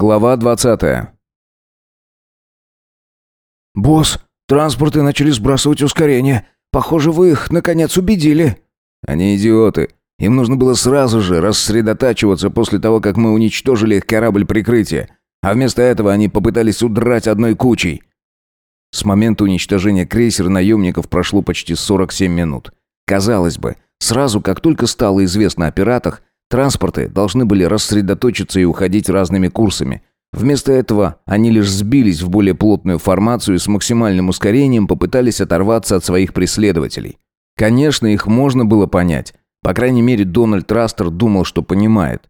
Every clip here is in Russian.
Глава 20. «Босс, транспорты начали сбрасывать ускорение. Похоже, вы их, наконец, убедили». Они идиоты. Им нужно было сразу же рассредотачиваться после того, как мы уничтожили их корабль прикрытия. А вместо этого они попытались удрать одной кучей. С момента уничтожения крейсера наемников прошло почти 47 минут. Казалось бы, сразу как только стало известно о пиратах, транспорты должны были рассредоточиться и уходить разными курсами. Вместо этого они лишь сбились в более плотную формацию и с максимальным ускорением попытались оторваться от своих преследователей. Конечно, их можно было понять. По крайней мере, Дональд Растер думал, что понимает.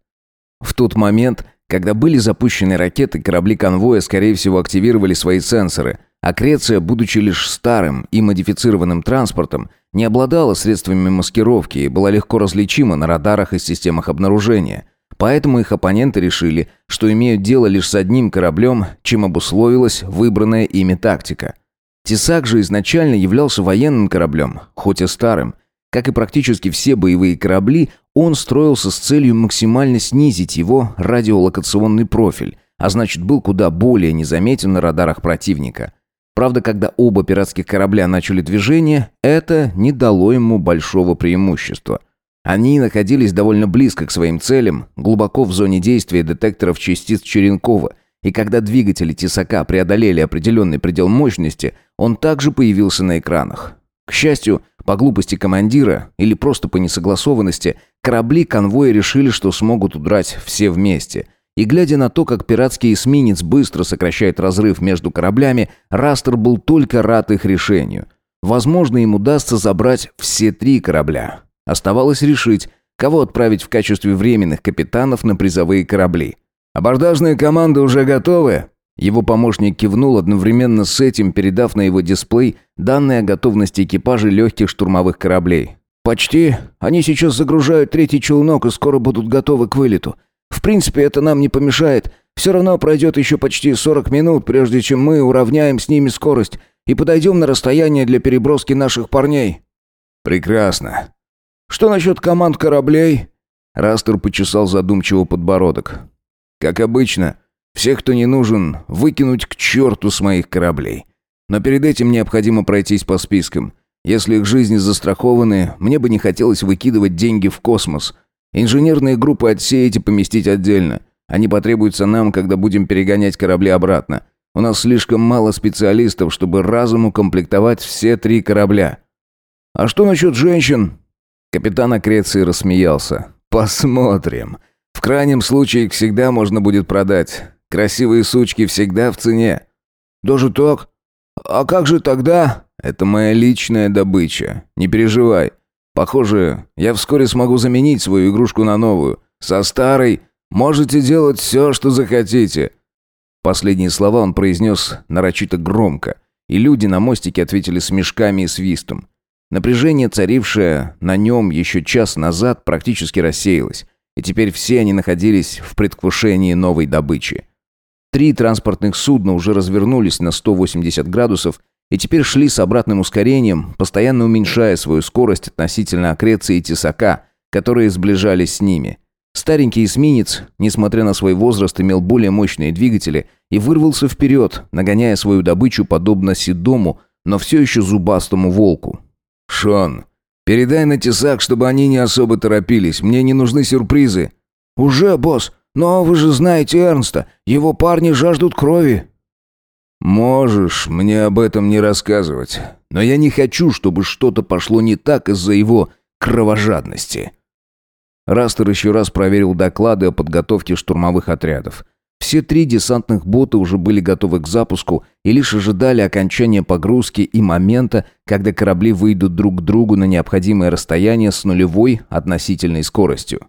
В тот момент, когда были запущены ракеты, корабли конвоя, скорее всего, активировали свои сенсоры, а Креция, будучи лишь старым и модифицированным транспортом, не обладала средствами маскировки и была легко различима на радарах и системах обнаружения. Поэтому их оппоненты решили, что имеют дело лишь с одним кораблем, чем обусловилась выбранная ими тактика. Тесак же изначально являлся военным кораблем, хоть и старым. Как и практически все боевые корабли, он строился с целью максимально снизить его радиолокационный профиль, а значит был куда более незаметен на радарах противника. Правда, когда оба пиратских корабля начали движение, это не дало ему большого преимущества. Они находились довольно близко к своим целям, глубоко в зоне действия детекторов частиц Черенкова, и когда двигатели тесака преодолели определенный предел мощности, он также появился на экранах. К счастью, по глупости командира или просто по несогласованности, корабли конвоя решили, что смогут удрать все вместе. И глядя на то, как пиратский эсминец быстро сокращает разрыв между кораблями, Растер был только рад их решению. Возможно, им удастся забрать все три корабля. Оставалось решить, кого отправить в качестве временных капитанов на призовые корабли. «Абордажные команды уже готовы?» Его помощник кивнул одновременно с этим, передав на его дисплей данные о готовности экипажей легких штурмовых кораблей. «Почти. Они сейчас загружают третий челнок и скоро будут готовы к вылету. В принципе, это нам не помешает. Все равно пройдет еще почти 40 минут, прежде чем мы уравняем с ними скорость и подойдем на расстояние для переброски наших парней». «Прекрасно. Что насчет команд кораблей?» Растер почесал задумчиво подбородок. «Как обычно, всех, кто не нужен, выкинуть к черту с моих кораблей. Но перед этим необходимо пройтись по спискам. Если их жизни застрахованы, мне бы не хотелось выкидывать деньги в космос. Инженерные группы отсеять и поместить отдельно. Они потребуются нам, когда будем перегонять корабли обратно. У нас слишком мало специалистов, чтобы разом укомплектовать все три корабля. А что насчет женщин? Капитан Акреции рассмеялся. Посмотрим. В крайнем случае их всегда можно будет продать. Красивые сучки всегда в цене». «Даже так? А как же тогда?» «Это моя личная добыча. Не переживай. Похоже, я вскоре смогу заменить свою игрушку на новую. Со старой можете делать все, что захотите». Последние слова он произнес нарочито громко, и люди на мостике ответили смешками и свистом. Напряжение, царившее на нем еще час назад, практически рассеялось, и теперь все они находились в предвкушении новой добычи. Три транспортных судна уже развернулись на 180 градусов и теперь шли с обратным ускорением, постоянно уменьшая свою скорость относительно Акреции и Тесака, которые сближались с ними. Старенький эсминец, несмотря на свой возраст, имел более мощные двигатели и вырвался вперед, нагоняя свою добычу подобно седому, но все еще зубастому волку. «Шон, передай на Тесак, чтобы они не особо торопились, мне не нужны сюрпризы». «Уже, босс!» Но вы же знаете Эрнста, его парни жаждут крови». «Можешь мне об этом не рассказывать, но я не хочу, чтобы что-то пошло не так из-за его кровожадности». Растер еще раз проверил доклады о подготовке штурмовых отрядов. Все три десантных бота уже были готовы к запуску и лишь ожидали окончания погрузки и момента, когда корабли выйдут друг к другу на необходимое расстояние с нулевой относительной скоростью.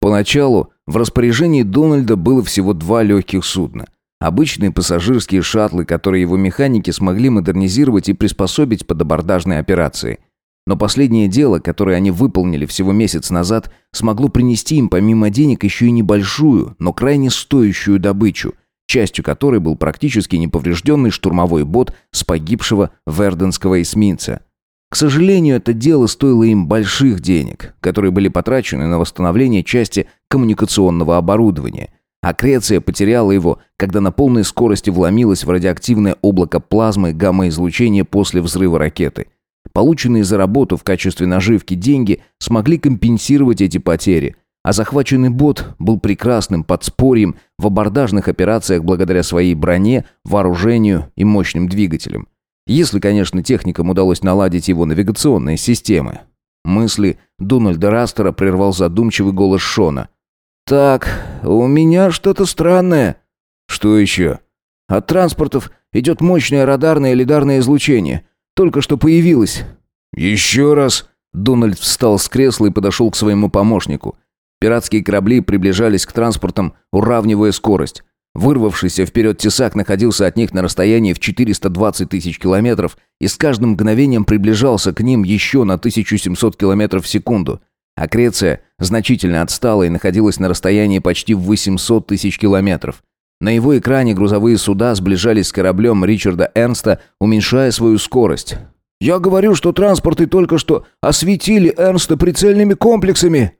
Поначалу в распоряжении Дональда было всего два легких судна. Обычные пассажирские шаттлы, которые его механики смогли модернизировать и приспособить под абордажные операции. Но последнее дело, которое они выполнили всего месяц назад, смогло принести им помимо денег еще и небольшую, но крайне стоящую добычу, частью которой был практически неповрежденный штурмовой бот с погибшего верденского эсминца – к сожалению, это дело стоило им больших денег, которые были потрачены на восстановление части коммуникационного оборудования. Акреция потеряла его, когда на полной скорости вломилась в радиоактивное облако плазмы гамма-излучения после взрыва ракеты. Полученные за работу в качестве наживки деньги смогли компенсировать эти потери, а захваченный бот был прекрасным подспорьем в абордажных операциях благодаря своей броне, вооружению и мощным двигателям. Если, конечно, техникам удалось наладить его навигационные системы. Мысли Дональда Растера прервал задумчивый голос Шона – «Так, у меня что-то странное». «Что еще?» «От транспортов идет мощное радарное и лидарное излучение. Только что появилось». «Еще раз». Дональд встал с кресла и подошел к своему помощнику. Пиратские корабли приближались к транспортам, уравнивая скорость. Вырвавшийся вперед тесак находился от них на расстоянии в 420 тысяч километров и с каждым мгновением приближался к ним еще на 1700 километров в секунду. Акреция значительно отстала и находилась на расстоянии почти в 800 тысяч километров. На его экране грузовые суда сближались с кораблем Ричарда Эрнста, уменьшая свою скорость. «Я говорю, что транспорты только что осветили Эрнста прицельными комплексами».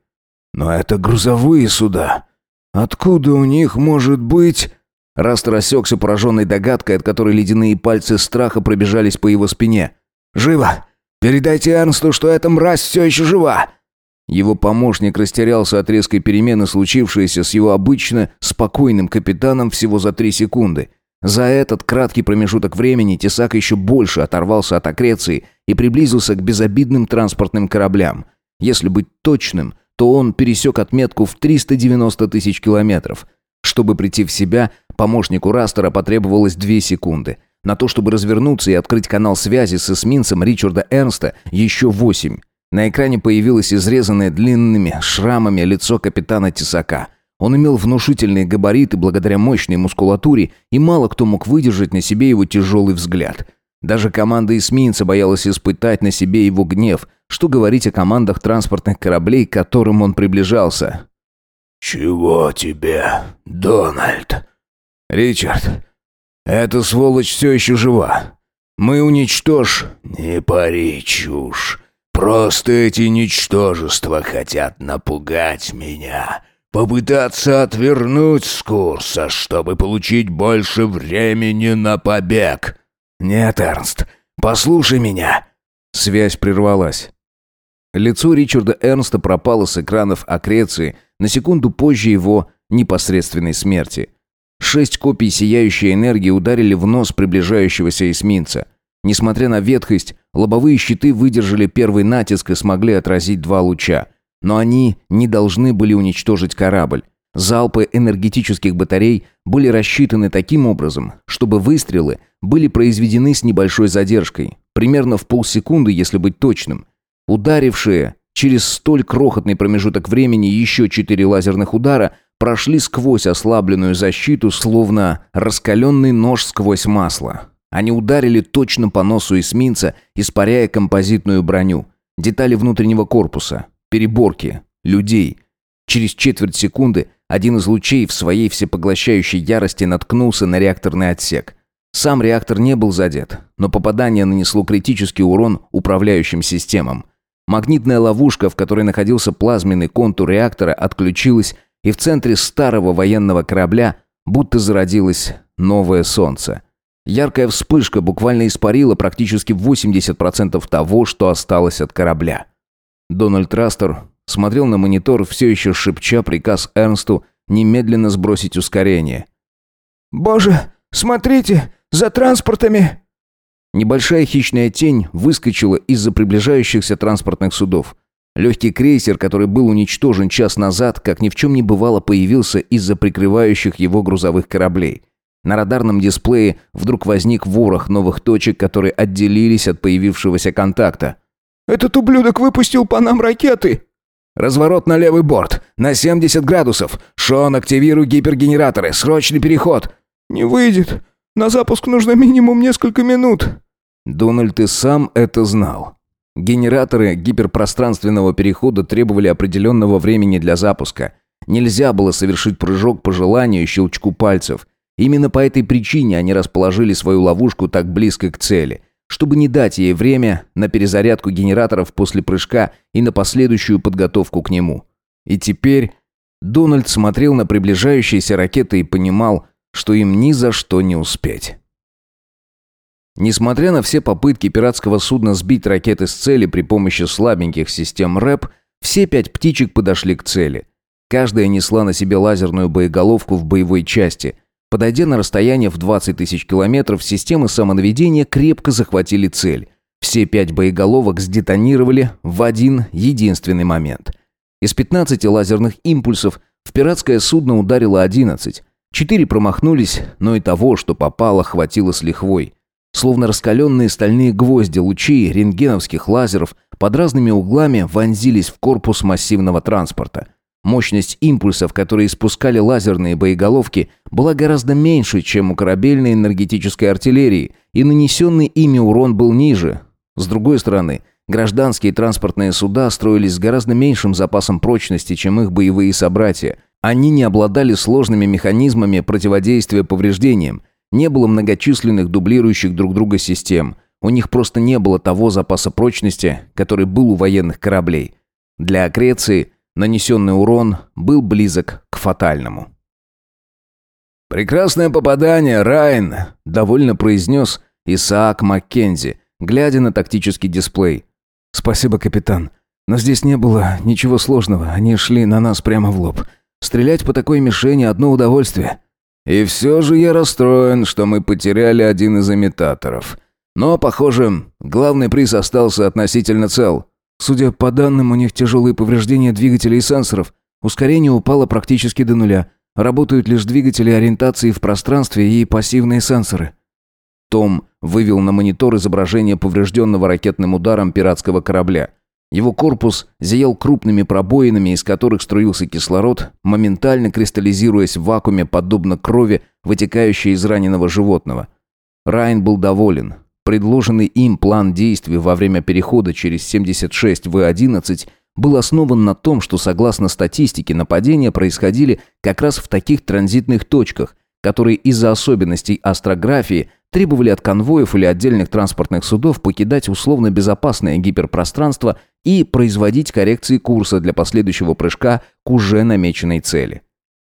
«Но это грузовые суда. Откуда у них может быть...» Раст рассекся пораженной догадкой, от которой ледяные пальцы страха пробежались по его спине. «Живо! Передайте Эрнсту, что эта мразь все еще жива! Его помощник растерялся от резкой перемены, случившейся с его обычно спокойным капитаном всего за три секунды. За этот краткий промежуток времени Тесак еще больше оторвался от акреции и приблизился к безобидным транспортным кораблям. Если быть точным, то он пересек отметку в 390 тысяч километров. Чтобы прийти в себя, помощнику Растера потребовалось две секунды. На то, чтобы развернуться и открыть канал связи с эсминцем Ричарда Эрнста, еще восемь. На экране появилось изрезанное длинными шрамами лицо капитана Тесака. Он имел внушительные габариты благодаря мощной мускулатуре, и мало кто мог выдержать на себе его тяжелый взгляд. Даже команда эсминца боялась испытать на себе его гнев, что говорить о командах транспортных кораблей, к которым он приближался. «Чего тебе, Дональд?» «Ричард, эта сволочь все еще жива. Мы уничтожь...» «Не пари чушь. Просто эти ничтожества хотят напугать меня, попытаться отвернуть с курса, чтобы получить больше времени на побег. Нет, Эрнст, послушай меня. Связь прервалась. Лицо Ричарда Эрнста пропало с экранов аккреции на секунду позже его непосредственной смерти. Шесть копий сияющей энергии ударили в нос приближающегося эсминца – Несмотря на ветхость, лобовые щиты выдержали первый натиск и смогли отразить два луча. Но они не должны были уничтожить корабль. Залпы энергетических батарей были рассчитаны таким образом, чтобы выстрелы были произведены с небольшой задержкой, примерно в полсекунды, если быть точным. Ударившие через столь крохотный промежуток времени еще четыре лазерных удара прошли сквозь ослабленную защиту, словно раскаленный нож сквозь масло. Они ударили точно по носу эсминца, испаряя композитную броню, детали внутреннего корпуса, переборки, людей. Через четверть секунды один из лучей в своей всепоглощающей ярости наткнулся на реакторный отсек. Сам реактор не был задет, но попадание нанесло критический урон управляющим системам. Магнитная ловушка, в которой находился плазменный контур реактора, отключилась, и в центре старого военного корабля будто зародилось новое солнце – Яркая вспышка буквально испарила практически 80% того, что осталось от корабля. Дональд Растер смотрел на монитор, все еще шепча приказ Эрнсту немедленно сбросить ускорение. «Боже, смотрите, за транспортами!» Небольшая хищная тень выскочила из-за приближающихся транспортных судов. Легкий крейсер, который был уничтожен час назад, как ни в чем не бывало, появился из-за прикрывающих его грузовых кораблей. На радарном дисплее вдруг возник ворох новых точек, которые отделились от появившегося контакта. «Этот ублюдок выпустил по нам ракеты!» «Разворот на левый борт! На 70 градусов! Шон, активируй гипергенераторы! Срочный переход!» «Не выйдет! На запуск нужно минимум несколько минут!» Дональд и сам это знал. Генераторы гиперпространственного перехода требовали определенного времени для запуска. Нельзя было совершить прыжок по желанию и щелчку пальцев – Именно по этой причине они расположили свою ловушку так близко к цели, чтобы не дать ей время на перезарядку генераторов после прыжка и на последующую подготовку к нему. И теперь Дональд смотрел на приближающиеся ракеты и понимал, что им ни за что не успеть. Несмотря на все попытки пиратского судна сбить ракеты с цели при помощи слабеньких систем РЭП, все пять птичек подошли к цели. Каждая несла на себе лазерную боеголовку в боевой части. Подойдя на расстояние в 20 тысяч километров, системы самонаведения крепко захватили цель. Все пять боеголовок сдетонировали в один единственный момент. Из 15 лазерных импульсов в пиратское судно ударило 11. Четыре промахнулись, но и того, что попало, хватило с лихвой. Словно раскаленные стальные гвозди лучей рентгеновских лазеров под разными углами вонзились в корпус массивного транспорта. Мощность импульсов, которые испускали лазерные боеголовки, была гораздо меньше, чем у корабельной энергетической артиллерии, и нанесенный ими урон был ниже. С другой стороны, Гражданские транспортные суда строились с гораздо меньшим запасом прочности, чем их боевые собратья. Они не обладали сложными механизмами противодействия повреждениям, не было многочисленных дублирующих друг друга систем. У них просто не было того запаса прочности, который был у военных кораблей. Для Акреции нанесенный урон был близок к фатальному. «Прекрасное попадание, Райн!» – довольно произнес Исаак Маккензи, глядя на тактический дисплей. «Спасибо, капитан. Но здесь не было ничего сложного. Они шли на нас прямо в лоб. Стрелять по такой мишени – одно удовольствие». «И все же я расстроен, что мы потеряли один из имитаторов. Но, похоже, главный приз остался относительно цел». Судя по данным, у них тяжелые повреждения двигателей и сенсоров. Ускорение упало практически до нуля. Работают лишь двигатели ориентации в пространстве и пассивные сенсоры. Том вывел на монитор изображение поврежденного ракетным ударом пиратского корабля. Его корпус зиял крупными пробоинами, из которых струился кислород, моментально кристаллизируясь в вакууме, подобно крови, вытекающей из раненого животного. Райн был доволен. Предложенный им план действий во время перехода через 76В11 был основан на том, что, согласно статистике, нападения происходили как раз в таких транзитных точках, которые из-за особенностей астрографии требовали от конвоев или отдельных транспортных судов покидать условно безопасное гиперпространство и производить коррекции курса для последующего прыжка к уже намеченной цели.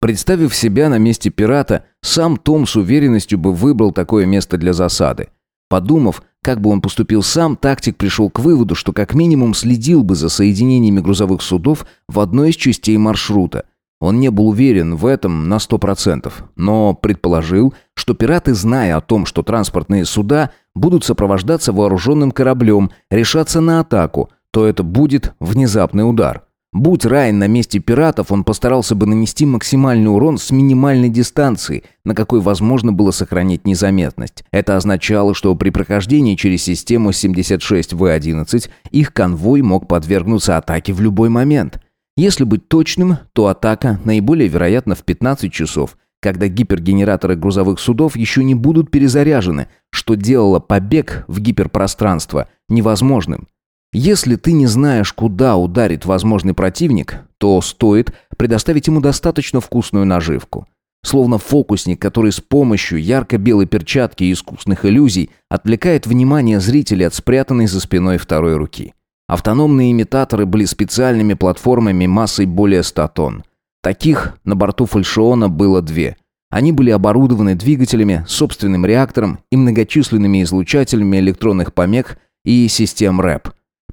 Представив себя на месте пирата, сам Том с уверенностью бы выбрал такое место для засады. Подумав, как бы он поступил сам, тактик пришел к выводу, что как минимум следил бы за соединениями грузовых судов в одной из частей маршрута, он не был уверен в этом на сто процентов, но предположил, что пираты, зная о том, что транспортные суда будут сопровождаться вооруженным кораблем, решатся на атаку, то это будет внезапный удар. Будь Райан на месте пиратов, он постарался бы нанести максимальный урон с минимальной дистанции, на какой возможно было сохранить незаметность. Это означало, что при прохождении через систему 76В11 их конвой мог подвергнуться атаке в любой момент – если быть точным, то атака наиболее вероятна в 15 часов, когда гипергенераторы грузовых судов еще не будут перезаряжены, что делало побег в гиперпространство невозможным. Если ты не знаешь, куда ударит возможный противник, то стоит предоставить ему достаточно вкусную наживку. Словно фокусник, который с помощью ярко-белой перчатки и искусных иллюзий отвлекает внимание зрителей от спрятанной за спиной второй руки. Автономные имитаторы были специальными платформами массой более 100 тонн. Таких на борту фальшиона было две. Они были оборудованы двигателями, собственным реактором и многочисленными излучателями электронных помех и систем РЭП.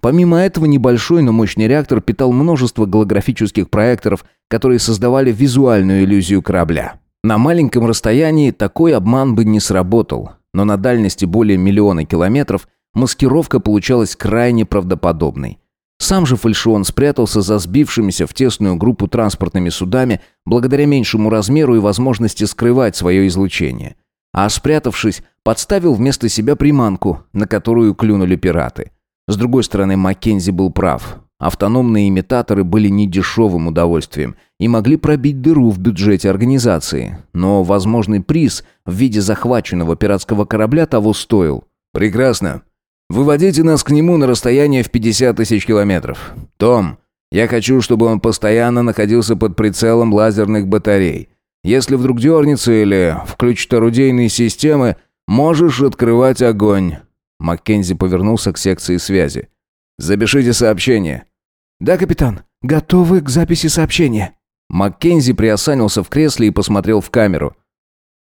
Помимо этого, небольшой, но мощный реактор питал множество голографических проекторов, которые создавали визуальную иллюзию корабля. На маленьком расстоянии такой обман бы не сработал, но на дальности более миллиона километров маскировка получалась крайне правдоподобной. Сам же фальшион спрятался за сбившимися в тесную группу транспортными судами благодаря меньшему размеру и возможности скрывать свое излучение. А спрятавшись, подставил вместо себя приманку, на которую клюнули пираты. С другой стороны, Маккензи был прав. Автономные имитаторы были недешевым удовольствием и могли пробить дыру в бюджете организации. Но возможный приз в виде захваченного пиратского корабля того стоил. «Прекрасно. Выводите нас к нему на расстояние в 50 тысяч километров. Том, я хочу, чтобы он постоянно находился под прицелом лазерных батарей. Если вдруг дернется или включит орудийные системы, можешь открывать огонь». Маккензи повернулся к секции связи. «Запишите сообщение». «Да, капитан. Готовы к записи сообщения». Маккензи приосанился в кресле и посмотрел в камеру.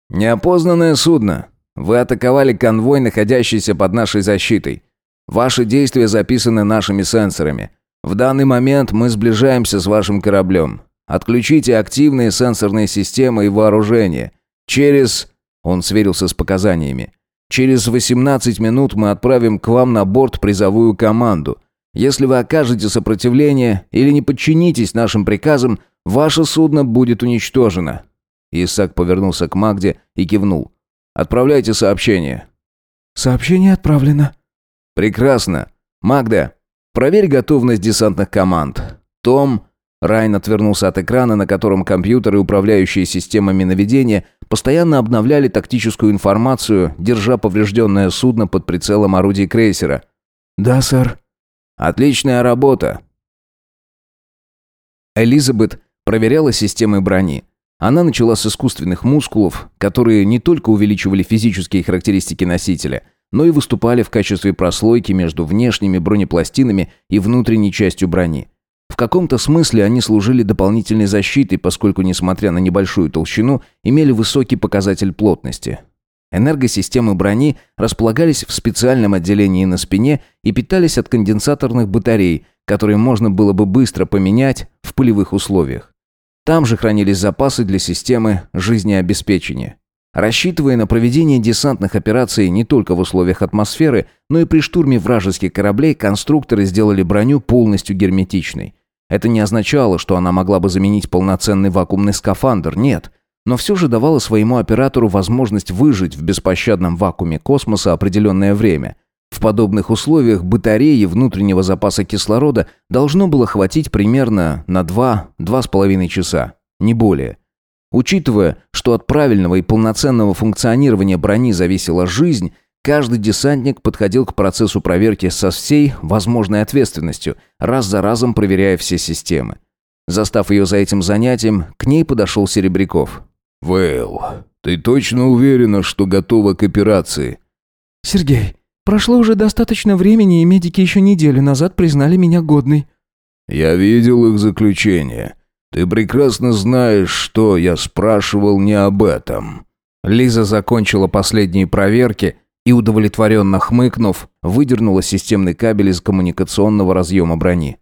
«Неопознанное судно. Вы атаковали конвой, находящийся под нашей защитой. Ваши действия записаны нашими сенсорами. В данный момент мы сближаемся с вашим кораблем. Отключите активные сенсорные системы и вооружение. Через...» Он сверился с показаниями. «Через 18 минут мы отправим к вам на борт призовую команду. Если вы окажете сопротивление или не подчинитесь нашим приказам, ваше судно будет уничтожено». Исаак повернулся к Магде и кивнул. «Отправляйте сообщение». «Сообщение отправлено». «Прекрасно. Магда, проверь готовность десантных команд. Том...» Райан отвернулся от экрана, на котором компьютеры, управляющие системами наведения, постоянно обновляли тактическую информацию, держа поврежденное судно под прицелом орудий крейсера. «Да, сэр». Отличная работа. Элизабет проверяла системы брони. Она начала с искусственных мускулов, которые не только увеличивали физические характеристики носителя, но и выступали в качестве прослойки между внешними бронепластинами и внутренней частью брони. В каком-то смысле они служили дополнительной защитой, поскольку, несмотря на небольшую толщину, имели высокий показатель плотности. Энергосистемы брони располагались в специальном отделении на спине и питались от конденсаторных батарей, которые можно было бы быстро поменять в полевых условиях. Там же хранились запасы для системы жизнеобеспечения. Рассчитывая на проведение десантных операций не только в условиях атмосферы, но и при штурме вражеских кораблей, конструкторы сделали броню полностью герметичной. Это не означало, что она могла бы заменить полноценный вакуумный скафандр, нет – но все же давала своему оператору возможность выжить в беспощадном вакууме космоса определенное время. В подобных условиях батареи внутреннего запаса кислорода должно было хватить примерно на 2-2,5 часа, не более. Учитывая, что от правильного и полноценного функционирования брони зависела жизнь, каждый десантник подходил к процессу проверки со всей возможной ответственностью, раз за разом проверяя все системы. Застав ее за этим занятием, к ней подошел Серебряков. «Вэйл, ты точно уверена, что готова к операции?» «Сергей, прошло уже достаточно времени, и медики еще неделю назад признали меня годной». «Я видел их заключение. Ты прекрасно знаешь, что я спрашивал не об этом». Лиза закончила последние проверки и, удовлетворенно хмыкнув, выдернула системный кабель из коммуникационного разъема брони.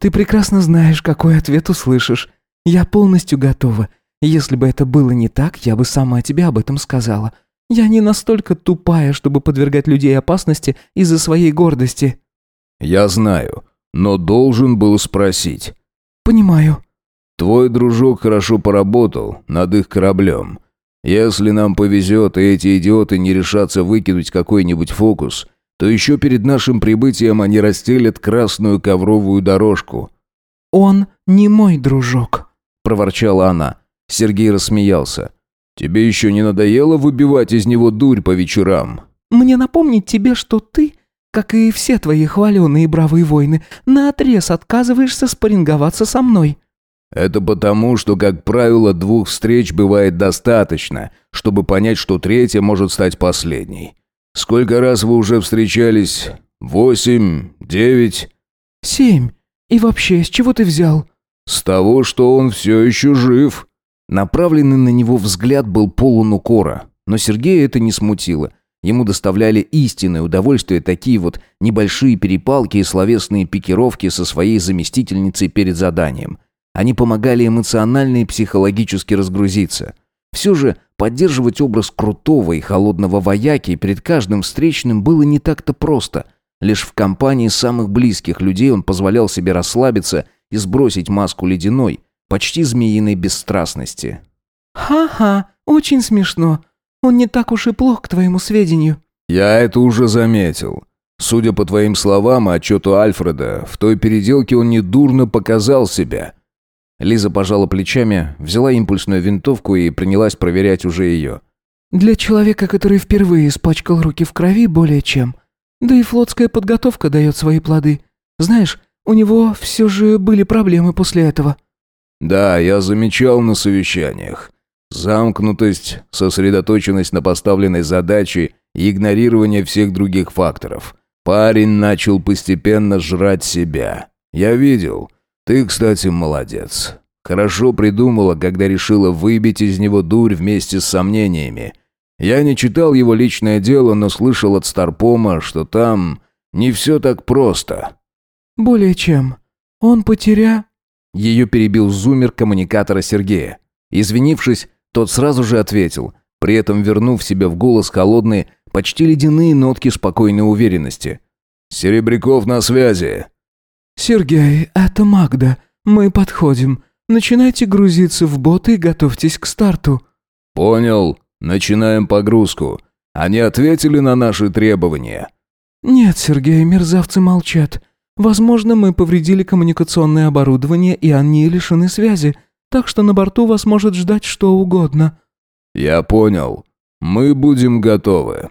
«Ты прекрасно знаешь, какой ответ услышишь. Я полностью готова. Если бы это было не так, я бы сама тебе об этом сказала. Я не настолько тупая, чтобы подвергать людей опасности из-за своей гордости». «Я знаю, но должен был спросить». «Понимаю». «Твой дружок хорошо поработал над их кораблем. Если нам повезет, и эти идиоты не решатся выкинуть какой-нибудь фокус, то еще перед нашим прибытием они расстелят красную ковровую дорожку». «Он не мой дружок», — проворчала она. Сергей рассмеялся. «Тебе еще не надоело выбивать из него дурь по вечерам?» «Мне напомнить тебе, что ты, как и все твои хваленые бравые воины, наотрез отказываешься спарринговаться со мной». «Это потому, что, как правило, двух встреч бывает достаточно, чтобы понять, что третья может стать последней. Сколько раз вы уже встречались? Восемь? Девять?» «Семь. И вообще, с чего ты взял?» «С того, что он все еще жив». Направленный на него взгляд был полон укора, но Сергея это не смутило. Ему доставляли истинное удовольствие такие вот небольшие перепалки и словесные пикировки со своей заместительницей перед заданием. Они помогали эмоционально и психологически разгрузиться. Все же поддерживать образ крутого и холодного вояки перед каждым встречным было не так-то просто. Лишь в компании самых близких людей он позволял себе расслабиться и сбросить маску ледяной – почти змеиной бесстрастности. «Ха-ха, очень смешно. Он не так уж и плох, к твоему сведению». «Я это уже заметил. Судя по твоим словам и отчету Альфреда, в той переделке он недурно показал себя». Лиза пожала плечами, взяла импульсную винтовку и принялась проверять уже ее. «Для человека, который впервые испачкал руки в крови, более чем. Да и флотская подготовка дает свои плоды. Знаешь, у него все же были проблемы после этого». Да, я замечал на совещаниях. Замкнутость, сосредоточенность на поставленной задаче и игнорирование всех других факторов. Парень начал постепенно жрать себя. Я видел. Ты, кстати, молодец. Хорошо придумала, когда решила выбить из него дурь вместе с сомнениями. Я не читал его личное дело, но слышал от Старпома, что там не все так просто. «Более чем. Он потеря...» Ее перебил зумер коммуникатора Сергея. Извинившись, тот сразу же ответил, при этом вернув себе в голос холодные, почти ледяные нотки спокойной уверенности. «Серебряков на связи». «Сергей, это Магда. Мы подходим. Начинайте грузиться в боты и готовьтесь к старту». «Понял. Начинаем погрузку. Они ответили на наши требования». «Нет, Сергей, мерзавцы молчат. Возможно, мы повредили коммуникационное оборудование, и они лишены связи, так что на борту вас может ждать что угодно». «Я понял. Мы будем готовы».